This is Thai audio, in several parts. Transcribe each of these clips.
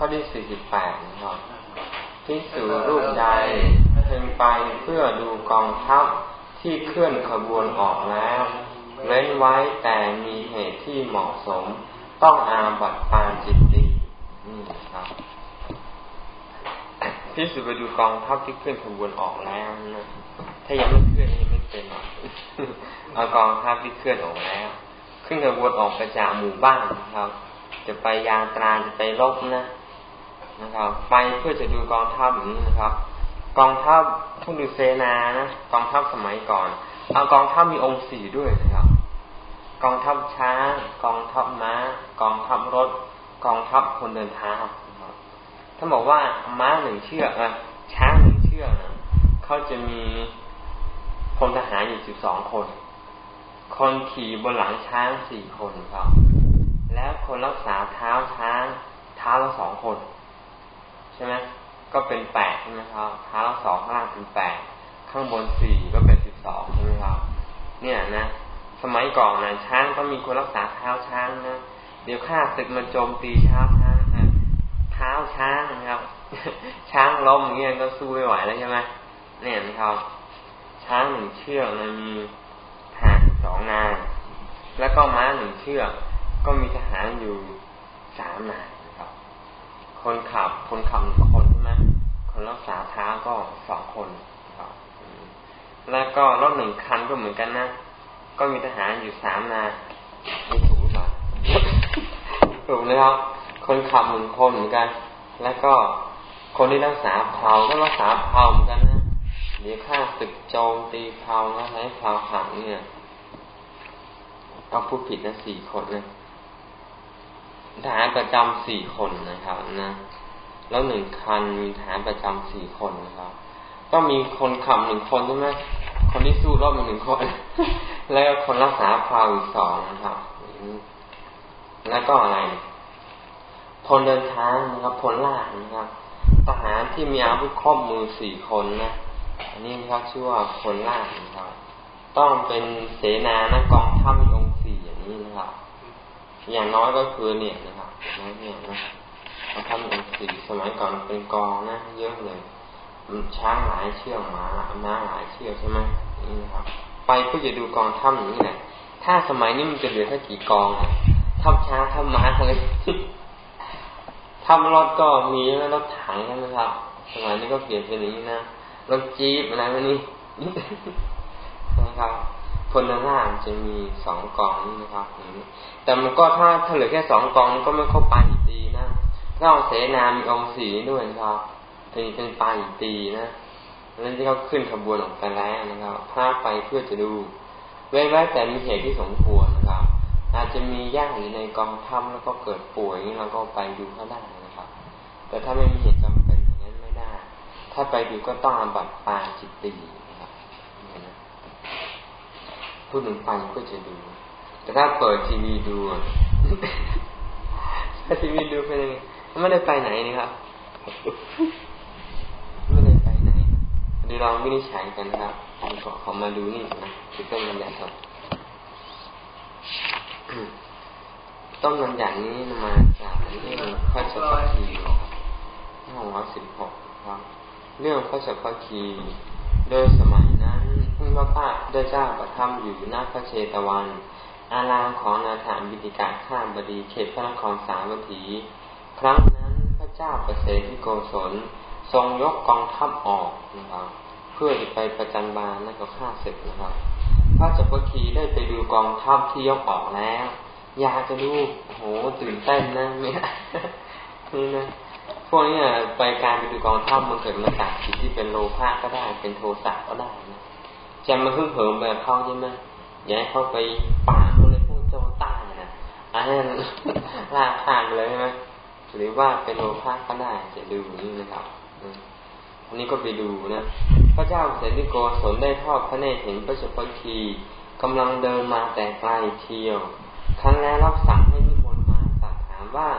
ข้อที่สี่สิบแปดนะครับพิสูรูปใดเพ่งไปเพื่อดูกองทัพที่เคลื่อนขบวนออกแล้วเว้นไว้แต่มีเหตุที่เหมาะสม ต้องอาบัตปานจิตดีนี่ครับพิสูจไปดูกองทัพที่เคลื่อนขบวนออกแล้วนะถ้ายังไม่เคลื่อนยังไม่เป็นหรอกเอากองทัพที่เคลื่อนออกแล้วขึ้นขบวนออกไปจากหมู่บ้านนะครับ จะไปยางตราจะไปลบนะ นะครับ ไปเพื่อจะดูกองทัพอย่างนี้นะครับ กองทัพผู้ดูเซนานะกองทัพสมัยก่อนเอากองทัพมีองค์สี่ด้วยนะครับ กองทัพช้างกองทัพม้า กองทัพรถ กองทัพคนเดินเท้าถ้าบอกว่าม้าหนึ่งเชือกนะช้างหนึ่งเชือกนะเขาจะมีพลทหารอยู่สิบสองคน คนขี่บนหลังช้างสี่คนครับ แล้วคนรักษาเท้าช้างเท้าละสองคน ใช่ไหมก็เป็นแปดใช่ไหมครับเท้าสองข้างล่างเป็นแปดข้างบนสี่ก็เป็นสิบสองใช่ไหมครับ เนี่ยนะ สมัยก่อนนะช้างก็มีคนรักษาเท้าช้างนะเดี๋ยวข้าศึกมาโจมตีช้าช้างเท้าช้างนะครับ ช้างล้มอย่างเงี้ยก็สู้ไม่ไหวแล้วใช่ไหมเนี่ยนะครับ ช้างหนึ่งเชือกนะมีทหารสองนายแล้วก็ม้าหนึ่งเชือก ก็มีทหารอยู่สามนาย คนขับ คนขับหนึ่งคนใช่ไหมคนรักษาเท้าก็สองคนครับแล้วก็รถหนึ่งคันก็เหมือนกันนะ ก็มีทหารอยู่สามนายไม่ถูกหรือเปล่าถูกนะครับ คนขับหนึ่งคนเหมือนกัน แล้วก็คนที่รักษาเผาก็รักษาเผาเหมือนกันนะ เดี๋ยวข้าศึกโจมตีเผานะให้เผาหังเนี่ยเอาผู้ผิดนะสี่คนนะ ทหารประจำสี่คนนะครับนะแล้วหนึ่งคันมีทหารประจำสี่คนนะครับ ก็มีคนขับหนึ่งคนใช่ไหมคนที่สู้รอบหนึ่งคน แล้วคนรักษาพาวอีกสองนะครับแล้วก็อะไรพลเดินทางนะครับพลล่านะครับ ทหารที่มีอาวุธครอบมือสี่คนนะอันนี้นะครับชื่อว่าพลล่านะครับ ต้องเป็นเสนานะกองทัพองค์สี่อย่างนี้นะครับ อย่างน้อยก็คือเนี่ยนะครับน้อยเนี่ยนะกองทัพมีองค์สี่สมัยก่อนเป็นกองนะเยอะเลยช้างหลายเชือกมาม้าหลายเชือกใช่ไหมนี่นะครับ ไปเพื่อจะดูกองทัพอย่างนี้แหละถ้าสมัยนี้มันจะเหลือแค่กี่กองทัพช้างทัพม้าเลยทัพรถก็มีแล้วรถถังใช่ไหมครับสมัยนี้ก็เปลี่ยนเป็นอย่างนี้นะรถจี๊ปอะไรพวกนี้นะครับ พลล่างจะมีสองกองนี่นะครับแต่มันก็ถ้าถ้าเหลือแค่สองกองก็ไม่เข้าไปอีกดีนะถ้าเอาเสนามีองค์สีด้วยครับเป็นเป็นปลายตีนะนั่นที่เขาขึ้นขบวนออกไปแล้วนะครับพาไปเพื่อจะดู เว้นไว้แต่มีเหตุที่สมควรนะครับ อาจจะมีญาติอยู่ในกองทัพแล้วก็เกิดป่วยนี้เราก็ไปดูเขาได้นะครับ แต่ถ้าไม่มีเหตุจำเป็นอย่างนั้นไม่ได้ ถ้าไปดูก็ต้องบัตรปาจิตตี นะครับพูดถึงไปก็จะดู แต่ถ้าเปิดทีวีดูถ้าทีวีดูเป็นยังไงไม่ได้ไปไหนนะครับไม่ได้ไปไหนดีลองวินิจฉัยกันนะครับก็เขามาดูนี่นะคือต้นมันใหญ่ครับต้นมันใหญ่นี้มาจากเรื่องข้อเฉพาะคีที่ของร้อยสิบหกครับ เรื่องข้อเฉพาะคีโดยสมัยนั้น พระพาได้เจ้าประทับอยู่หน้าพระเชตวัน อารามของนาถานบิดิกาข้ามบดีเขตพระนครสาวัตถี ครั้งนั้นพระเจ้าประเสริฐที่โกศลทรงยกกองทัพออกนะครับ เพื่อจะไปประจันบานแล้วก็ฆ่าศึกนะครับ พระจักรคีได้ไปดูกองทัพที่ยกออกแล้ว อยากจะดูโหตื่นเต้นนะเนี่ยนี่นะพวกนี้ไปการไปดูกองทัพมันเกิดมาจากจิตที่เป็นโลภะก็ได้เป็นโทสะก็ได้นะ จะมาพึ่งเผิมแบบเขาใช่ไหมอย่าให้เขาไปป่าเขาเลยพวกโจต้านะอันนั้นลากข้างเลยใช่ไหมหรือว่าเป็นโลภะก็ได้จะดูอย่างนี้นะครับอันนี้ก็ไปดูนะพระเจ้าเสด็จโกศลได้ทอดพระเนตรเห็นพระเจ้าพคีกำลังเดินมาแต่ไกลเที่ยว ครั้งแล้วรับสั่งให้นิมนต์มาตัดถามว่า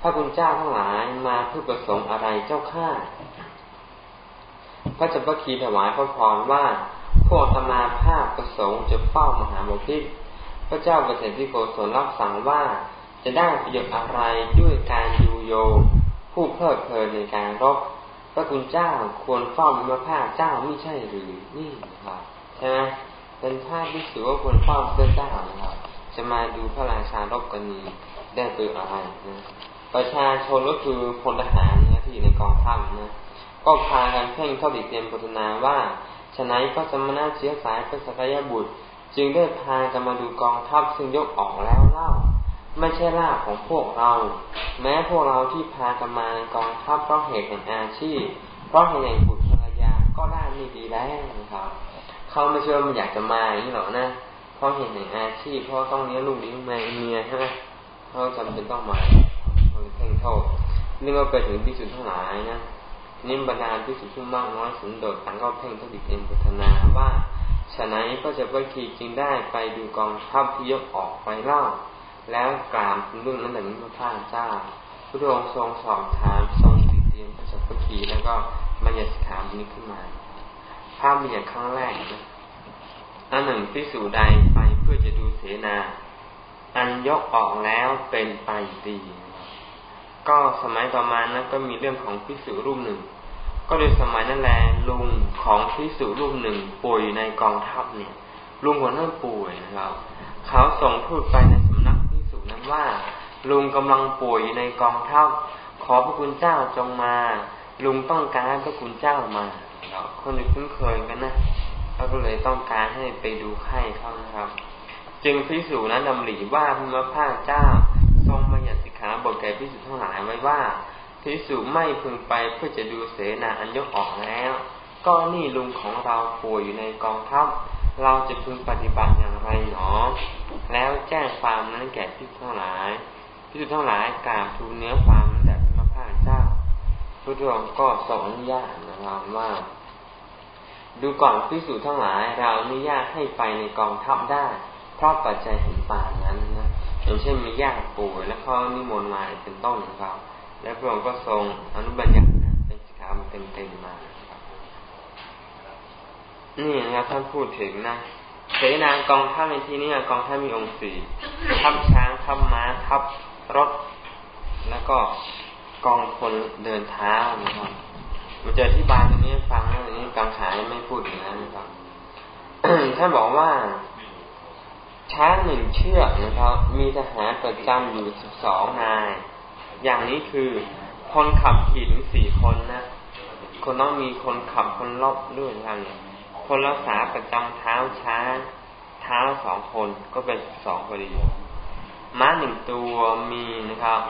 พระคุณเจ้าทั้งหลายมาเพื่อประสงค์อะไรเจ้าข้าพระเจ้าพคีถวายพระพรว่า พวกธรรมาภาพประสงค์จะเฝ้ามหาบพิตรพระเจ้าเกษตรที่โกศลรับสั่งว่าจะได้ประโยชน์อะไรด้วยการยูโย ผู้เพลิดเพลินในการรบพระคุณเจ้าควรเฝ้ามีพระภาคเจ้าไม่ใช่หรือนี่นะครับใช่ไหมเป็นภาพที่สือว่าควรเฝ้าพระเจ้านะครับจะมาดูพระราชารบกันนี้ได้เปิดอะไรนะประชาชนก็คือพลทหารนะที่อยู่ในกองทัพนะก็พากันเพ่งเข้าติดเตรียมพัฒนาว่า ฉะนั้นก็จะมาน่าเชื้อสายเป็นสกยบุตร จึงได้พากันมาดูกองทัพซึ่งยกออกแล้วเล่า ไม่ใช่ล่าของพวกเรา แม้พวกเราที่พากันมาในกองทัพเพราะเหตุแห่งอาชีพ เพราะเหตุแห่งบุตรภรรยาก็ได้ไม่ดีแล้วนะครับเขาไม่เชื่อมันอยากจะมาอย่างนี้หรอกนะเพราะเหตุแห่งอาชีพเพราะต้องเลี้ยงลูกเลี้ยงแม่เมียใช่ไหมเขาจำเป็นต้องมาเพ่งโทษนี่ก็ไปถึงที่สุดทั้งหลายนะ นิมบรรดาที่สุดทุ่มมากน้อยสุนโดดต่างก็เพ่งทดิเองพัฒนาว่าฉะนั้นก็จะวัคีจึงได้ไปดูกองทัพที่ยกออกไปเล่า แล้วกล่าวเรื่องนั้นแต่นี้พระพาเจ้าพระองค์ทรงสอบถามทรงติเตียนพระจักรคีแล้วก็มายัดถามนี้ขึ้นมาภาพมีอย่างครั้งแรกนะอันหนึ่งพิสูจใดไปเพื่อจะดูเสนา อันยกออกแล้วเป็นไปดี ก็สมัยต่อมานั้นก็มีเรื่องของพิสุรูปหนึ่ง ก็โดยสมัยนั้นแหละลุงของพิสุรูปหนึ่งป่วยในกองทัพเนี่ย ลุงหัวหน้าป่วยนะครับ เขาส่งพูดไปในสำนักพิสุนั้นว่า ลุงกำลังป่วยอยู่ในกองทัพขอพระคุณเจ้าจงมา ลุงต้องการพระคุณเจ้ามาคนอื่นคุ้นเคยกันนะเขาก็เลยต้องการให้ไปดูไข้เขานะครับ จึงพิสูจนั้นดำริว่าพระพาเจ้า ขาบทแก่พิสุทั้งหลายไว้ว่าพิสุไม่พึงไปเพื่อจะดูเสนาอันยกออกแล้ว ก็นี่ลุงของเราป่วยอยู่ในกองทัพเราจะพึงปฏิบัติอย่างไรหนอ แล้วแจ้งความนั้นแก่พิสุทั้งหลายพิสุทั้งหลายกราบทูลเนื้อความนั้นแด่พระพาเจ้าพระองค์ก็สอนญาตนะครับว่าดูก่อนพิสูจทั้งหลายเราอนุญาตให้ไปในกองทัพได้ เพราะปัจจัยเห็นปานนั้นนะอย่างเช่นมีญาติป่วยแล้วเขานิมนต์มาเป็นต้นครับแล้วพระองค์ก็ทรงอนุบัญญัตินะเป็นสิกขาเต็มๆมานี่นะครับท่านพูดถึงนะเสนากองทัพในที่นี้กองทัพมีองค์สี่ทัพช้างทัพม้าทัพรถ แล้วก็กองพลเดินเท้านะครับมันจะอธิบายตรงนี้ฟังนะตรงนี้กังขาไม่พูดถึงนะครับท่านบอกว่า ช้างหนึ่งเชือกนะครับ มีทหารประจำอยู่สิบสองนาย อย่างนี้คือคนขับขี่ถึงสี่คนนะคนต้องมีคนขับคนรอบด้วยกันคนรักษาประจำเท้าช้าง เท้าสองคนก็เป็นสองพอดีม้าหนึ่งตัวมีนะครับ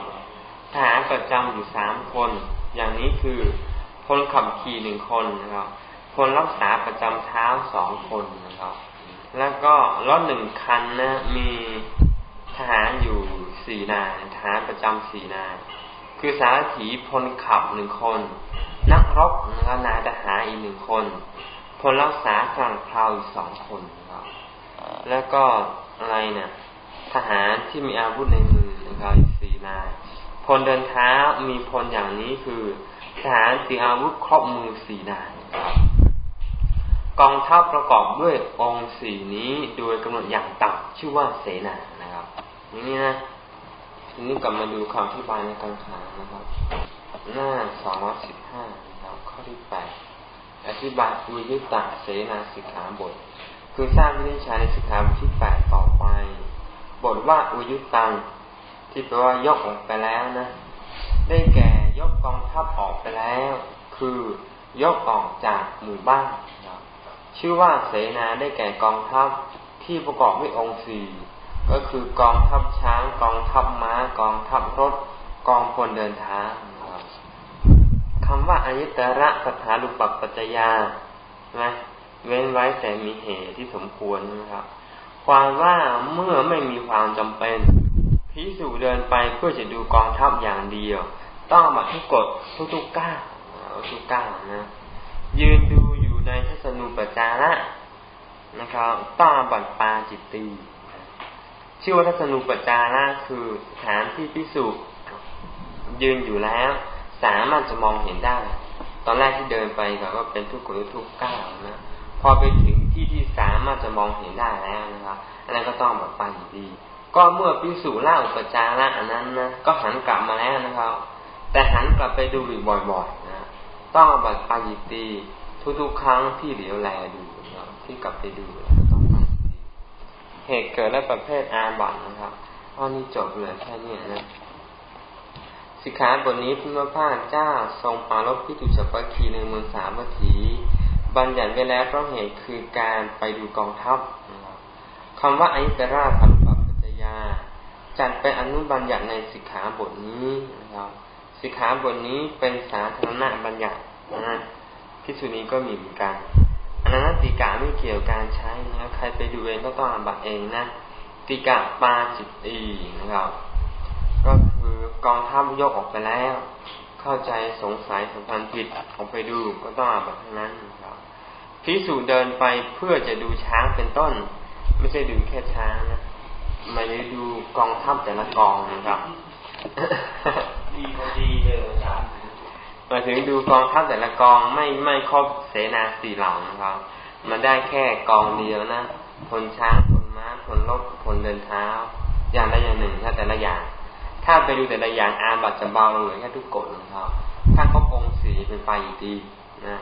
ทหารประจำอยู่สามคน อย่างนี้คือคนขับขี่หนึ่งคนนะครับ คนรักษาประจำเท้าสองคนนะครับ แล้วก็รถหนึ่งคันนะ มีทหารอยู่สี่นายทหารประจำสี่นายคือสารถีพลขับหนึ่งคน นักรบนะครับนายทหารอีกหนึ่งคนพลรักษากลางพราวอีกสองคนครับ แล้วก็อะไรเนี่ยทหารที่มีอาวุธในมือนะครับอีกสี่นายพลเดินเท้ามีพลอย่างนี้คือทหารตีอาวุธครอบมือสี่นาย กองทัพประกอบด้วยองค์สี่นี้โดยกำหนดอย่างต่ำชื่อว่าเสนานะครับอย่างนี้นะทีนี้กลับมาดูคำอธิบายในกังขานะครับ หน้าสองร้อยสิบห้าครับข้อที่แปดอธิบายวิยุตตาเสนาสิกขาบท คือสร้างวินิจฉัยในสิกขาบทที่แปดต่อไป บทว่าอุยุตัง ที่แปลว่ายกออกไปแล้วนะ ได้แก่ยกกองทัพออกไปแล้ว คือยกออกจากหมู่บ้าน ชื่อว่าเสนาได้แก่กองทัพที่ประกอบด้วยองค์สี่ก็คือกองทัพช้าง กองทัพม้า กองทัพรถ กองพลเดินเท้าคำว่าอายุตระสถาลุปปัจจยานะเว้นไว้แต่มีเหตุที่สมควรนะครับ ความว่าเมื่อไม่มีความจำเป็นพิสูจเดินไปเพื่อจะดูกองทัพอย่างเดียว ต้องมาทุกกฎทุกๆก้าวทุกก้าวนะยืนดู อยู่ในทัศนูปจาระนะครับต้องบัตปาจิตตีชื่อว่าทัศนูปจาระคือสถานที่พิสูจยืนอยู่แล้ว สามารถจะมองเห็นได้ ตอนแรกที่เดินไปก็เป็นทุกข์หรือทุกข์ก้าวนะพอไปถึงที่ที่สามารถจะมองเห็นได้แล้วนะครับอันนั้นก็ต้องแบบปาจิตตีก็เมื่อพิสูจน์ล่าอุปจาระอันนั้นนะก็หันกลับมาแล้วนะครับ แต่หันกลับไปดูอีกบ่อยๆนะต้องบัตปายิตี ทุกๆครั้งที่เหลียวแลดูนะที่กลับไปดูต้องปายิตีเหตุเกิดและประเภทอาบัตนะครับข้อนี้จบเลยแค่นี้นะสิกขาบทนี้พระพาเจ้าทรงปาลบพิจุจัปคีในเมืองสามวัตถีบัญญัติไว้แล้วเพราะเหตุคือการไปดูกองทัพคำว่าอิสราธรรมปัจจยา จัดเป็นอนุบัญญัติในสิกขาบทนี้นะครับสิกขาบทนี้เป็นสาธารณบัญญัตินะ พิสุนี้ก็มีเหมือนกันอันนั้นติกาไม่เกี่ยวการใช้นะใครไปดูเองก็ต้องอาบัตเองนะติกาปาจิตอีนะครับ ก็คือกองทัพยกออกไปแล้ว เข้าใจสงสัยสัมพันธ์ผิดออกไปดูก็ต้องอาบัตทั้งนั้นนะครับพิสูจเดินไปเพื่อจะดูช้างเป็นต้น ไม่ใช่ดูแค่ช้างนะมาดูกองทัพแต่ละกองนะครับ ดีพอดีเลยครับ มาถึงดูกองทัพแต่ละกองไม่ไม่ครบเสนาสี่เหล่านะครับมันได้แค่กองเดียวนะพลช้างพลม้าพลรถพลเดินเท้า อย่างใดอย่างหนึ่งถ้าแต่ละอย่าง ถ้าไปดูแต่ละอย่างอาบัตจะเบาลงเหลือแค่ทุกกฎนะครับ ถ้าเขาองสีเป็นไปอีกดีนะ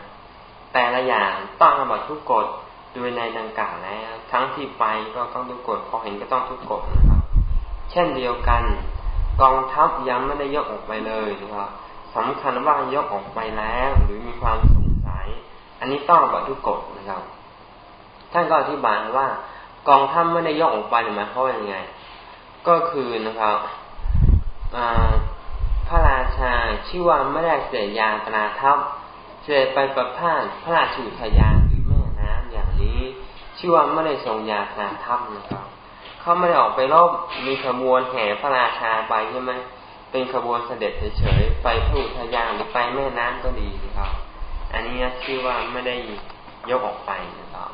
แต่ละอย่างต้องอาบัตทุกกฎโดยในดังกล่าวแล้วทั้งที่ไปก็ต้องทุกกฎพอเห็นก็ต้องทุกกฎนะครับ เช่นเดียวกัน กองทัพยังไม่ได้ยกออกไปเลยนะครับ สำคัญว่ายกออกไปแล้ว หรือมีความสงสัย อันนี้ต้องบัตทุกกฎนะครับ ท่านก็อธิบายว่ากองทัพไม่ได้ยกออกไปหมายความว่ายังไง ก็คือนะครับพระราชาชื่อว่าไม่ได้เสียยาตนาทัพเสด็จไปประพาสพระราชูทยานหรือแม่น้ำอย่างนี้ ชื่อว่าไม่ได้ทรงยาตนาทัพนะครับเขาไม่ได้ออกไปรบมีขบวนแห่พระราชาไปใช่ไหม เป็นขบวนเสด็จเฉยๆไปผู้ทยานหรือไปแม่น้ำก็ดีนะครับ อันนี้ชื่อว่าไม่ได้ยกออกไปนะครับ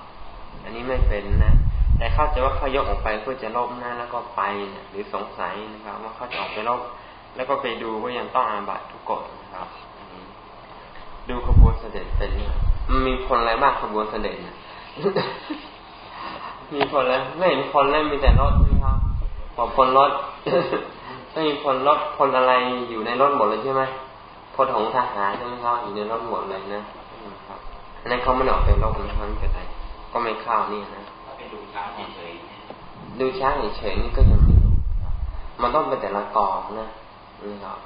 อันนี้ไม่เป็นนะ แต่เข้าใจว่าเขายกออกไปเพื่อจะลบหนะแล้วก็ไปนะหรือสงสัยนะครับ ว่าเขาจะออกไปลบแล้วก็ไปดูก็ยังต้องอาบัตทุกกฎนะครับดูขบวนเสด็จเป็นมันมีคนอะไรบ้างขบวนเสด็จเนี่ยมีคนแล้วไม่เห็นคนแล้วมีแต่รถนะครับบอกคนรถ ไม่มีคนรถคนอะไรอยู่ในรถหมดเลยใช่ไหมพลของทหารใช่ไหมครับอยู่ในรถหมดเลยนะครับอันนั้นเขาไม่ออกไปรบนะครับไม่เป็นไรก็ไม่เข้านี่นะไปดูช้างเฉยดูช้างเฉยนี่ก็ยังไม่มันต้องเป็นแต่ละกองนะนี่ครับ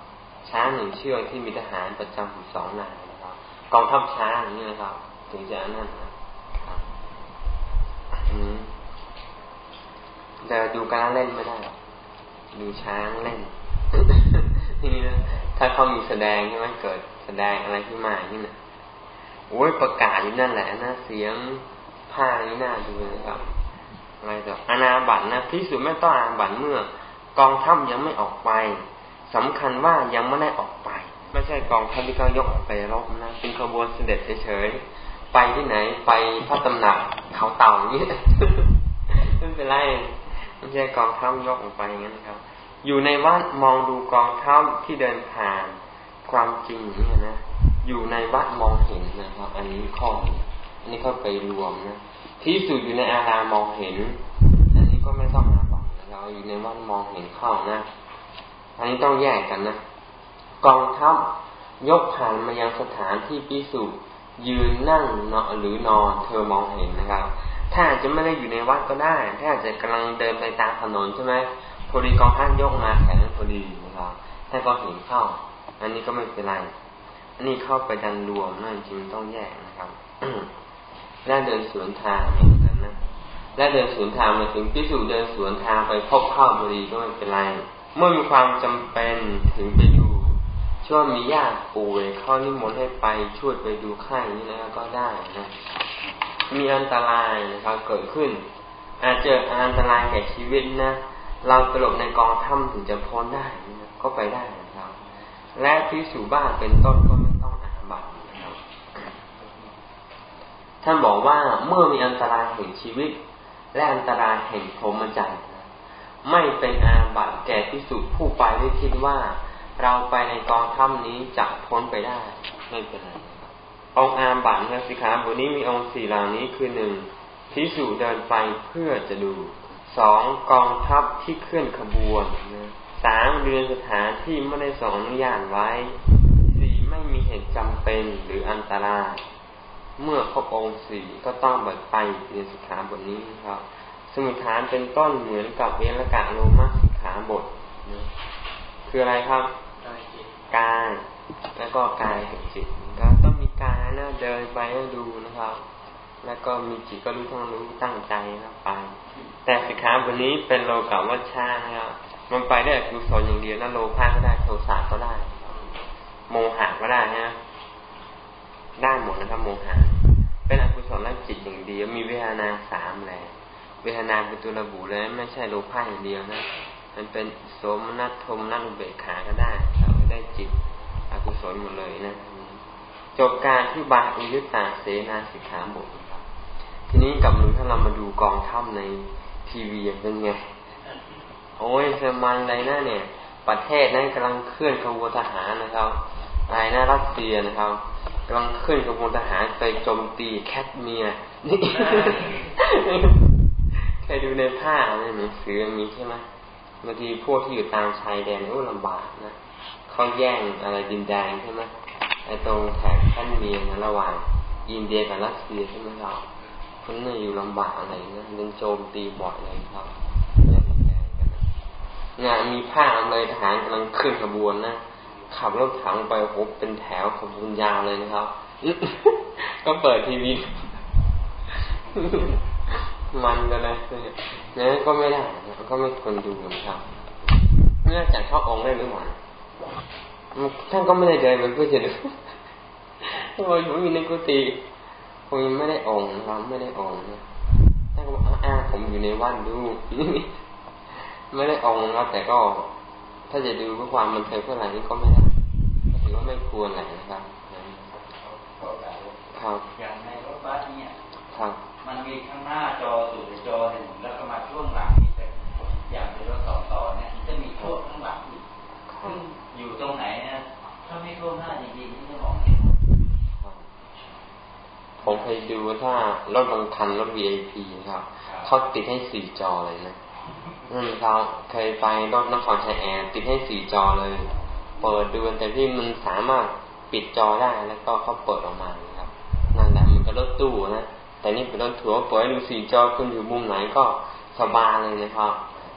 ช้างหนึ่งเชือกที่มีทหารประจำอยู่สองนายนะครับกองทัพช้างนี่นะครับ ถึงจะนั่นนะแต่ดูการเล่นไม่ได้ ดูช้างเล่นทีนี้นะถ้าเขามีแสดงใช่ไหมเกิดแสดงอะไรขึ้นมาที่น่ะโอ้ยประกาศอยู่นั่นแหละนะเสียงผ้านี่น่าดูนะครับอะไรต่ออนาบัตนะพิสูจน์ไม่ต้องอาบัตเมื่อ กองทัพยังไม่ออกไปสำคัญว่ายังไม่ได้ออกไป ไม่ใช่กองทัพที่เขายกออกไปรบนะเป็นขบวนเสด็จเฉยๆไปที่ไหนไปพระตำหนักเขาเต่าอย่างนี้ไม่เป็นไรไม่ใช่กองทัพยกออกไปอย่างนั้นครับ อยู่ในวัดมองดูกองทัพที่เดินผ่านความจริงเนี่ยนะอยู่ในวัดมองเห็นนะครับ อันนี้ข้ออันนี้เขาไปรวมนะที่สุดอยู่ในอารามมองเห็น อันนี้ก็ไม่ต้องมาบอกเราอยู่ในวัดมองเห็นเข้านะอันนี้ต้องแยกกันนะกองทัพยกผ่านมายังสถานที่พิสูจยืนนั่งเนอนหรือนอนเธอมองเห็นนะครับ ถ้าอาจจะไม่ได้อยู่ในวัดก็ได้ ถ้าอาจจะกำลังเดินไปตามถนนใช่ไหม พอดีกองท่านยกมาแขนพอดีนะครับถ้าก็เห็นเข้า อันนี้ก็ไม่เป็นไร อันนี้เข้าไปดันรวมนั่นจริงต้องแยกนะครับและเดินสวนทางเหมือนกันนะและเดินสวนทางมาถึงพิสูจเดินสวนทางไปพบเข้าพอดีก็ไม่เป็นไร เมื่อมีความจำเป็นถึงไปดูช่วงมีญาติป่วยข้านิมนต์ให้ไปช่วยไปดูไข้นี่นะก็ได้นะ มีอันตรายนะครับเกิดขึ้น อาจจะอันตรายแก่ชีวิตนะ เราไปหลบในกองถ้ำถึงจะพ้นได้นะก็ไปได้นะครับ และที่สู่บ้านเป็นต้นก็ไม่ต้องอาบัตนะครับ ท่านบอกว่าเมื่อมีอันตรายแห่งชีวิต และอันตรายแห่งพรหมจรรย์ไม่เป็นอาบัตแก่ที่สุผู้ไปได้คิดว่า เราไปในกองถ้ำนี้จะพ้นไปได้ ไม่เป็นไรองอาบัตนะสิขาบทนี้มีองค์สี่เหล่านี้คือหนึ่งพิสูจเดินไปเพื่อจะดู สองกองทัพที่เคลื่อนขบวนนะสามเรือนสถานที่ไม่ได้สองอนุญาตไว้มีเหตุจำเป็นหรืออันตราย เมื่อครบองค์สี่ก็ต้องเบิดไปในสิกขาบทนี้ครับ สมุทฐานเป็นต้นเหมือนกับเวรกะโลมาสิกขาบทคืออะไรครับกายแล้วก็กายกับจิตก็ต้องมีกายนะเดินไปแล้วดูนะครับ แล้วก็มีจิตก็รู้ทั้งรู้ตั้งใจนะไป แต่สิกขาบทนี้เป็นโลกาวัชชานะครับมันไปได้กุศลอย่างเดียวนะโลภะก็ได้โทสะก็ได้ โมหะก็ได้นะได้หมดนะครับ โมหะเป็นอกุศลจิตอย่างเดียวมีเวทนาสามแหละเวทนาเป็นตัวระบุเลยไม่ใช่โลภะอย่างเดียวนะมันเป็นโสมนัตทมนัตอุเบกขาก็ได้เราได้จิตอกุศลหมดเลยนะจบการที่บาอุยุตตาเสนาสิกขาบทครับทีนี้กับมือถ้าเรามาดูกองทัพใน ทีวีเป็นไง โอ้ยเซมันอะไรนะเนี่ย ประเทศนั้นกำลังเคลื่อนขบวนทหารนะครับอะไรนะรัสเซียนะครับกำลังเคลื่อนขบวนทหารไปโจมตีแคทเมียนี่เคยดูในผ้าในหนังสือมีใช่ไหมบางทีพวกที่อยู่ตามชายแดนโอ้ลำบากนะเขาแย่งอะไรดินแดงใช่ไหมไอ้ตรงแถบแคทเมียนะระหว่างอินเดียกับรัสเซียใช่ไหมครับ คนนี้อยู่ลำบากอะไรนะยังโจมตีบ่อยเลยครับงานมีผ้าเลยทหารกำลังขึ้นขบวนนะขับรถถังไปโหเป็นแถวขบวนยาวเลยนะครับ ก็เปิดทีวีมันก็เลยเนี่ยก็ไม่ได้ก็ไม่ควรดูนะครับเนื่องจากชอบองค์ได้หรือเปล่าท่านก็ไม่ได้เดินมันเพื่อจะดูถ้าเราอยู่ในกุฏิ คงไม่ได้องค์เราไม่ได้องค์นะท่านก็บอกอ้าผมอยู่ในวัดดู ไม่ได้องค์ครับ แต่ก็ถ้าจะดูเพื่อความบันเทิงเพื่ออะไรนี่ก็ไม่ได้ถือว่าไม่ควรแหละนะครับครับอย่างในรถบัสเนี่ยครับมันมีข้างหน้าจอสุดจอหนึ่งแล้วก็มาช่วงหลังนี่แต่อย่างในรถสองต่อเนี่ยจะมีช่วงข้างหลังอีกอยู่ตรงไหนนะถ้าไม่ช่วงหน้าจริงๆนี่จะมองเห็น ผมเคยดูถ้ารถบางคันรถ VIP ครับเขาติดให้สี่จอเลยนะอืมเราเคยไปรถนครชัยแอร์ติดให้สี่จอเลย เปิดดูแต่ที่มันสามารถปิดจอได้แล้วก็เขาเปิดออกมาครับนั่นแหละมันก็รถตู้นะแต่นี่เป็นรถถัวเปิดดูสี่จอคุณอยู่มุมไหนก็สบายเลยนะครับ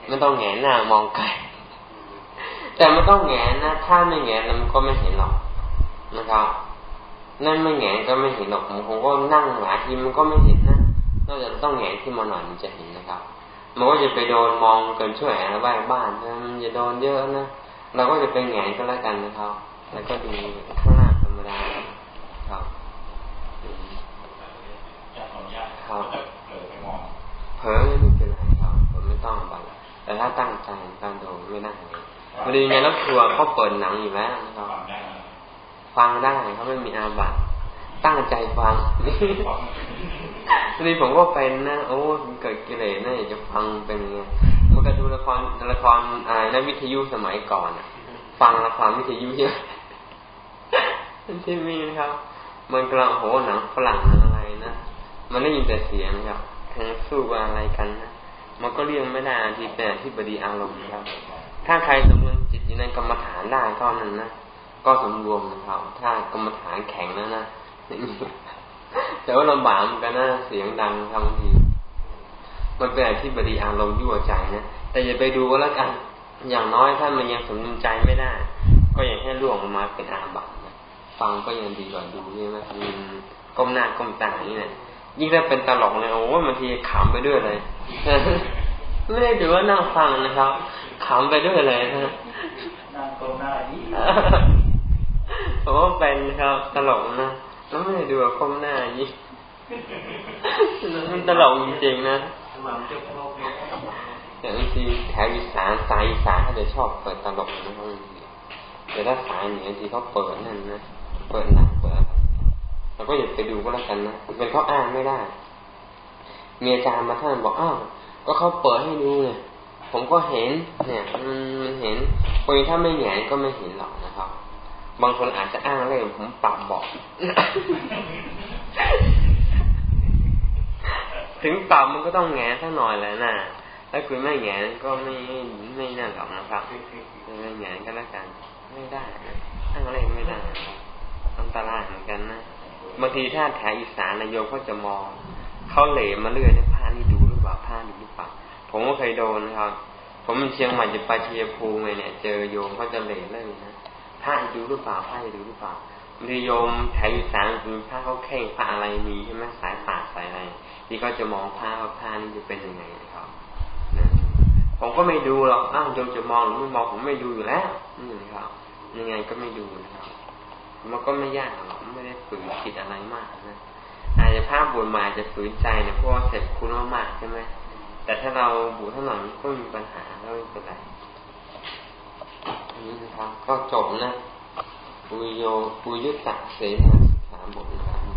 ไม่ต้องแงนหน้ามองไกลแต่ไม่ต้องแงนนะถ้าไม่แงนมันก็ไม่เห็นหรอกนะครับ นั่นไม่แงนก็ไม่เห็นหรอกผมก็นั่งหลายทีมันก็ไม่เห็นนะนอกจากต้องแงนขึ้นมาหน่อยมันจะเห็นนะครับมันก็จะไปโดนมองเกินช่วยอะไรบ้านบ้านมันจะโดนเยอะนะเราก็จะเป็นแงนก็แล้วกันนะครับ แล้วก็ดูข้างหน้าธรรมดาครับครับเผลอไม่เป็นไรครับผมไม่ต้องบัตแต่ถ้าตั้งใจการดูไม่ได้พอดีในรถทัวร์เขาเปิดหนังอยู่แล้วนะครับ ฟังได้เขาไม่มีอาบัตตั้งใจฟังทีนี้ผมก็เป็นนะโอ้เกิดกิเลสนะอยากจะฟังเป็นไงมันก็ดูละครละครอ่านวิทยุสมัยก่อนฟังละครวิทยุใช่ไหมที่มีนะครับ มันกำลังโหหนังฝรั่งอะไรนะมันได้ยินแต่เสียงครับทั้งสู้อะไรกันนะมันก็เรียงไม่ได้ที่แต่ที่บดีอารมณ์ครับ ถ้าใครสมมติจิตอยู่ในกรรมฐานได้ก็นั้นนะ ก็สมรวมนะครับ ถ้ากรรมฐานแข็งแล้วนะแต่ว่าลำบากมันก็น่าเสียงดังทำทีมันเป็นอะไรที่บดีอารมณ์ยั่วใจนะแต่อย่าไปดูก็แล้วกันอย่างน้อยถ้ามันยังสมดุลใจไม่ได้ ก็ยังให้ล่วงมาเป็นอาบัติฟังก็ยังดีกว่าดูใช่ไหมมันก้มหน้าก้มตานี่เนี่ยยิ่งถ้าเป็นตลกเลยโอ้บางทีขำไปด้วยเลยไม่ได้ถือว่านั่งฟังนะครับขำไปด้วยเลยนะนั่งก้มหน้า ดีโอ้เป็นครับตลกนะแล้วไม่ดูคมหน้ายิ่งมันตลกจริงๆนะอย่างบางทีแถวอีสานสายอีสานเขาจะชอบเปิดตลกนะบางทีแต่ถ้าสายเหนือทีเขาเปิดนั่นนะเปิดหนักเปิดอะไรเราก็อย่าไปดูก็แล้วกันนะเป็นเขาอ้างไม่ได้ มีอาจารย์มาท่านบอกอ้าวก็เขาเปิดให้ดูเนี่ยผมก็เห็น เนี่ยมันมันเห็นคนถ้าไม่แหงก็ไม่เห็นหรอกนะครับ บางคนอาจจะอ้างเลยผมปรับบอก ถึงปรับมันก็ต้องแงสักหน่อยแหละนะถ้าคุณไม่แงก็ไม่ไม่น่าหรอกนะครับไม่แงก็แล้วกัน ไม่ได้อ้างอะไรไม่ได้บางทีถ้าแถวอีสานนายโยมเขาจะมองเขาเหลมาเรื่อยนะผ้านี่ดูหรือเปล่าผ้าดูหรือเปล่าผมก็เคยโดนนะครับ ผมเป็นเชียงใหม่จะไปเชียภูมิเนี่ยเจอโยมเขาจะเหลเลยนะ ผ้าดูหรือเปล่าผ้าดูหรือเปล่าบางทีโยมแถวอีสานคือผ้าเขาแข่งผ้าอะไรมีใช่ไหมสายปาดสายอะไรที่ก็จะมองผ้าว่าผ้านี่จะเป็นยังไงนะครับผมก็ไม่ดูหรอกอ้าวโยมจะมองหรือไม่มองผมไม่ดูอยู่แล้วนี่นะครับยังไงก็ไม่ดูนะครับมันก็ไม่ยากหรอกไม่ได้ฝืนผิดอะไรมากนะอาจจะภาพบวชมาจะฝืนใจเนี่ยเพราะว่าเสร็จคุณมากใช่ไหมแต่ถ้าเราบวชเท่าไหร่ก็มีปัญหาก็ไม่เป็นไร นี้นะครับ ก็จบนะปุโยปุยุตตะเสนาสาบทนะครับ